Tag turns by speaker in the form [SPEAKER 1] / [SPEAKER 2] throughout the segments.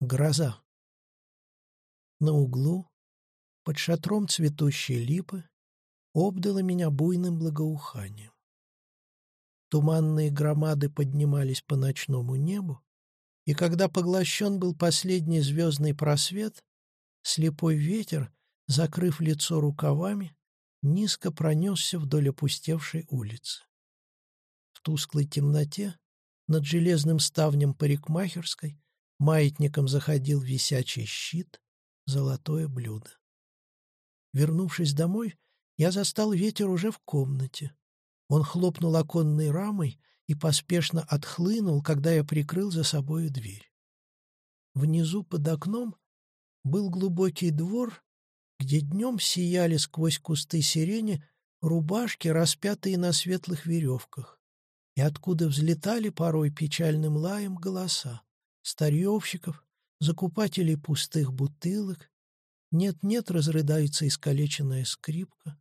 [SPEAKER 1] Гроза. На углу, под шатром цветущей липы, обдало меня буйным благоуханием. Туманные громады поднимались по ночному небу, и когда поглощен был последний звездный просвет, слепой ветер, закрыв лицо рукавами, низко пронесся вдоль опустевшей улицы. В тусклой темноте над железным ставнем парикмахерской Маятником заходил висячий щит, золотое блюдо. Вернувшись домой, я застал ветер уже в комнате. Он хлопнул оконной рамой и поспешно отхлынул, когда я прикрыл за собою дверь. Внизу под окном был глубокий двор, где днем сияли сквозь кусты сирени рубашки, распятые на светлых веревках, и откуда взлетали порой печальным лаем голоса старьевщиков, закупателей пустых бутылок. Нет-нет, разрыдается искалеченная скрипка.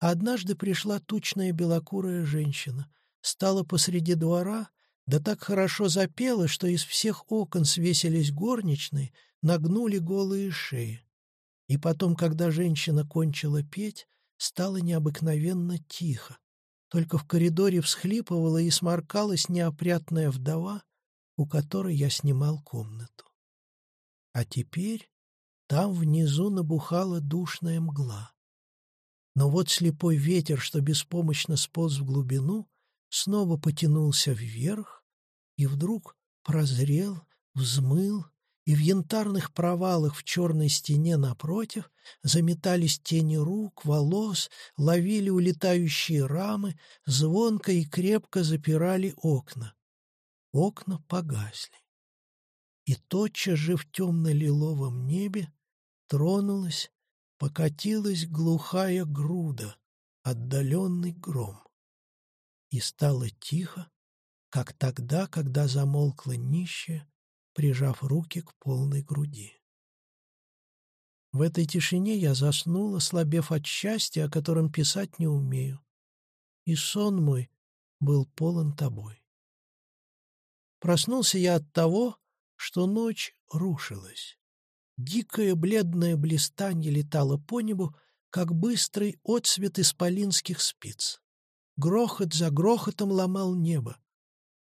[SPEAKER 1] Однажды пришла тучная белокурая женщина, стала посреди двора, да так хорошо запела, что из всех окон свесились горничные, нагнули голые шеи. И потом, когда женщина кончила петь, стало необыкновенно тихо. Только в коридоре всхлипывала и сморкалась неопрятная вдова, у которой я снимал комнату. А теперь там внизу набухала душная мгла. Но вот слепой ветер, что беспомощно сполз в глубину, снова потянулся вверх и вдруг прозрел, взмыл, и в янтарных провалах в черной стене напротив заметались тени рук, волос, ловили улетающие рамы, звонко и крепко запирали окна. Окна погасли. И тотчас же в темно-лиловом небе тронулась, покатилась глухая груда, отдаленный гром. И стало тихо, как тогда, когда замолкла нищая, прижав руки к полной груди. В этой тишине я заснула, слабев от счастья, о котором писать не умею. И сон мой был полон тобой. Проснулся я от того, что ночь рушилась. Дикое бледное блистанье летало по небу, как быстрый отсвет исполинских спиц. Грохот за грохотом ломал небо.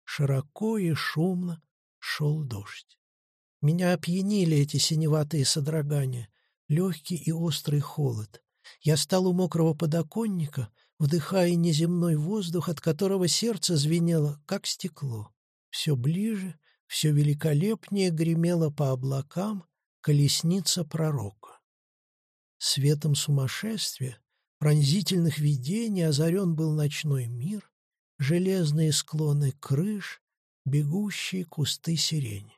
[SPEAKER 1] Широко и шумно шел дождь. Меня опьянили эти синеватые содрогания, легкий и острый холод. Я стал у мокрого подоконника, вдыхая неземной воздух, от которого сердце звенело, как стекло. Все ближе, все великолепнее гремела по облакам колесница пророка. Светом сумасшествия, пронзительных видений озарен был ночной мир, железные склоны крыш, бегущие кусты сирени.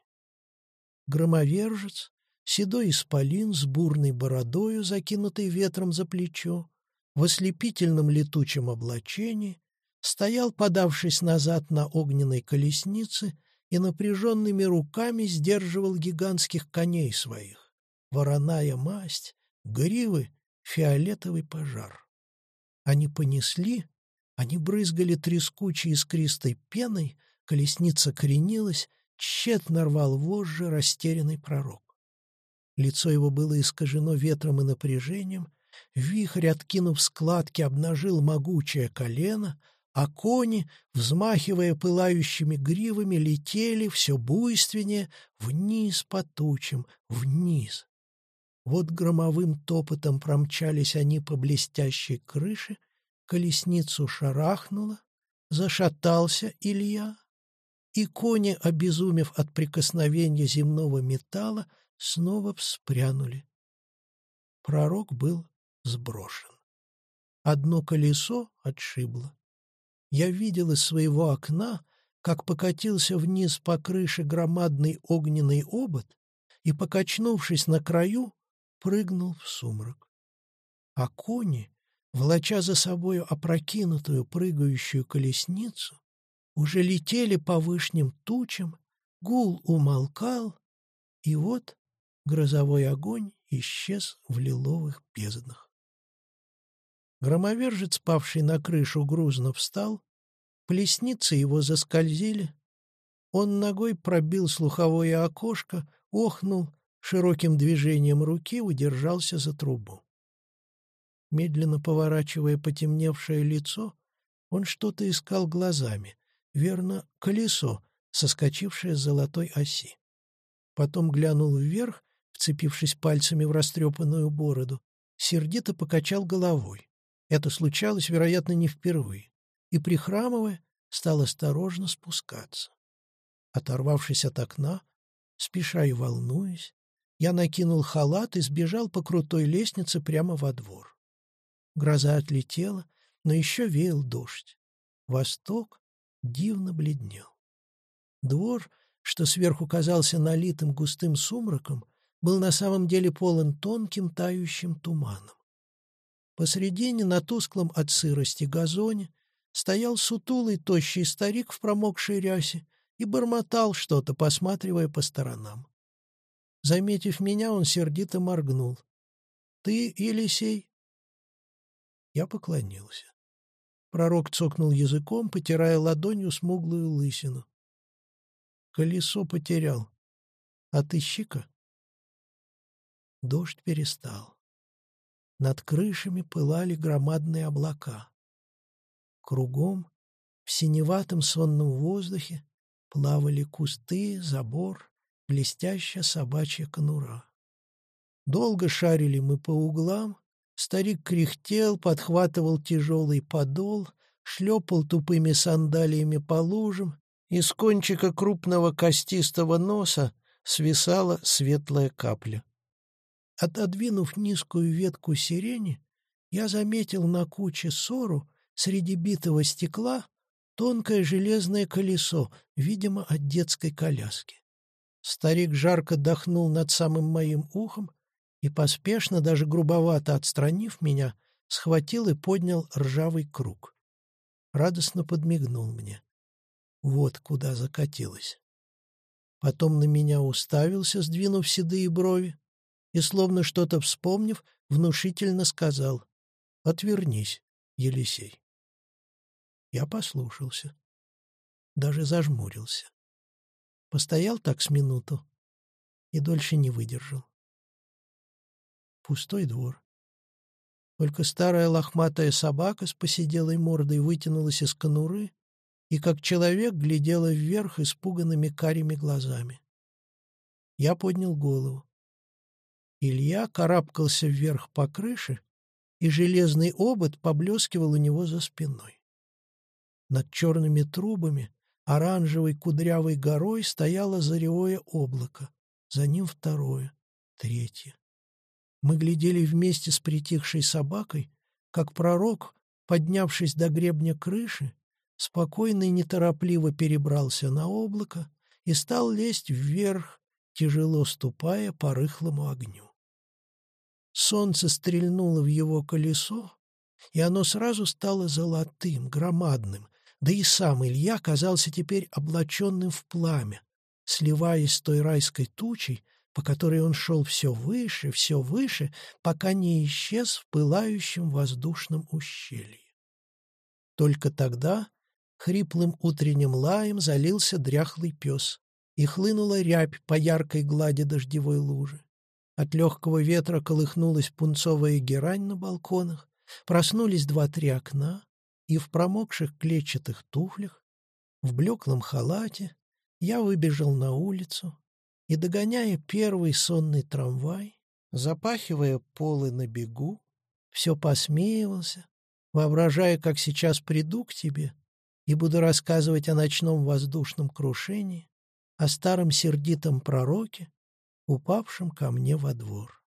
[SPEAKER 1] Громовержец, седой исполин с бурной бородою, закинутой ветром за плечо, в ослепительном летучем облачении, стоял, подавшись назад на огненной колеснице, и напряженными руками сдерживал гигантских коней своих. Вороная масть, гривы, фиолетовый пожар. Они понесли, они брызгали трескучей искристой пеной, колесница кренилась, тщетно рвал вожжи растерянный пророк. Лицо его было искажено ветром и напряжением, вихрь, откинув складки, обнажил могучее колено, а кони, взмахивая пылающими гривами, летели все буйственнее вниз по тучам, вниз. Вот громовым топотом промчались они по блестящей крыше, колесницу шарахнуло, зашатался Илья, и кони, обезумев от прикосновения земного металла, снова вспрянули. Пророк был сброшен. Одно колесо отшибло, я видел из своего окна, как покатился вниз по крыше громадный огненный обод и, покачнувшись на краю, прыгнул в сумрак. А кони, волоча за собою опрокинутую прыгающую колесницу, уже летели по вышним тучам, гул умолкал, и вот грозовой огонь исчез в лиловых безднах. Громовержец, павший на крышу, грузно встал, плесницы его заскользили. Он ногой пробил слуховое окошко, охнул, широким движением руки удержался за трубу. Медленно поворачивая потемневшее лицо, он что-то искал глазами, верно, колесо, соскочившее с золотой оси. Потом глянул вверх, вцепившись пальцами в растрепанную бороду, сердито покачал головой. Это случалось, вероятно, не впервые. И, прихрамывая, стал осторожно спускаться. Оторвавшись от окна, спеша и волнуясь, я накинул халат и сбежал по крутой лестнице прямо во двор. Гроза отлетела, но еще веял дождь. Восток дивно бледнел. Двор, что сверху казался налитым густым сумраком, был на самом деле полон тонким тающим туманом. Посредине, на тусклом от сырости газоне, стоял сутулый тощий старик в промокшей рясе и бормотал что-то, посматривая по сторонам. Заметив меня, он сердито моргнул. «Ты, Елисей?» Я поклонился. Пророк цокнул языком, потирая ладонью смуглую лысину. «Колесо потерял. Отыщи-ка». Дождь перестал. Над крышами пылали громадные облака. Кругом, в синеватом сонном воздухе, плавали кусты, забор, блестящая собачья конура. Долго шарили мы по углам, старик кряхтел, подхватывал тяжелый подол, шлепал тупыми сандалиями по лужам, из кончика крупного костистого носа свисала светлая капля. Отодвинув низкую ветку сирени, я заметил на куче сору среди битого стекла тонкое железное колесо, видимо, от детской коляски. Старик жарко дохнул над самым моим ухом и, поспешно, даже грубовато отстранив меня, схватил и поднял ржавый круг. Радостно подмигнул мне. Вот куда закатилось. Потом на меня уставился, сдвинув седые брови, и, словно что-то вспомнив, внушительно сказал «Отвернись, Елисей». Я послушался. Даже зажмурился. Постоял так с минуту и дольше не выдержал. Пустой двор. Только старая лохматая собака с посиделой мордой вытянулась из конуры и, как человек, глядела вверх испуганными карими глазами. Я поднял голову. Илья карабкался вверх по крыше, и железный обод поблескивал у него за спиной. Над черными трубами оранжевой кудрявой горой стояло заревое облако, за ним второе, третье. Мы глядели вместе с притихшей собакой, как пророк, поднявшись до гребня крыши, спокойно и неторопливо перебрался на облако и стал лезть вверх, тяжело ступая по рыхлому огню. Солнце стрельнуло в его колесо, и оно сразу стало золотым, громадным, да и сам Илья казался теперь облаченным в пламя, сливаясь с той райской тучей, по которой он шел все выше, все выше, пока не исчез в пылающем воздушном ущелье. Только тогда хриплым утренним лаем залился дряхлый пес, и хлынула рябь по яркой глади дождевой лужи. От легкого ветра колыхнулась пунцовая герань на балконах, проснулись два-три окна, и в промокших клетчатых туфлях, в блеклом халате, я выбежал на улицу и, догоняя первый сонный трамвай, запахивая полы на бегу, все посмеивался, воображая, как сейчас приду к тебе и буду рассказывать о ночном воздушном крушении, о старом сердитом пророке, упавшем ко мне во двор.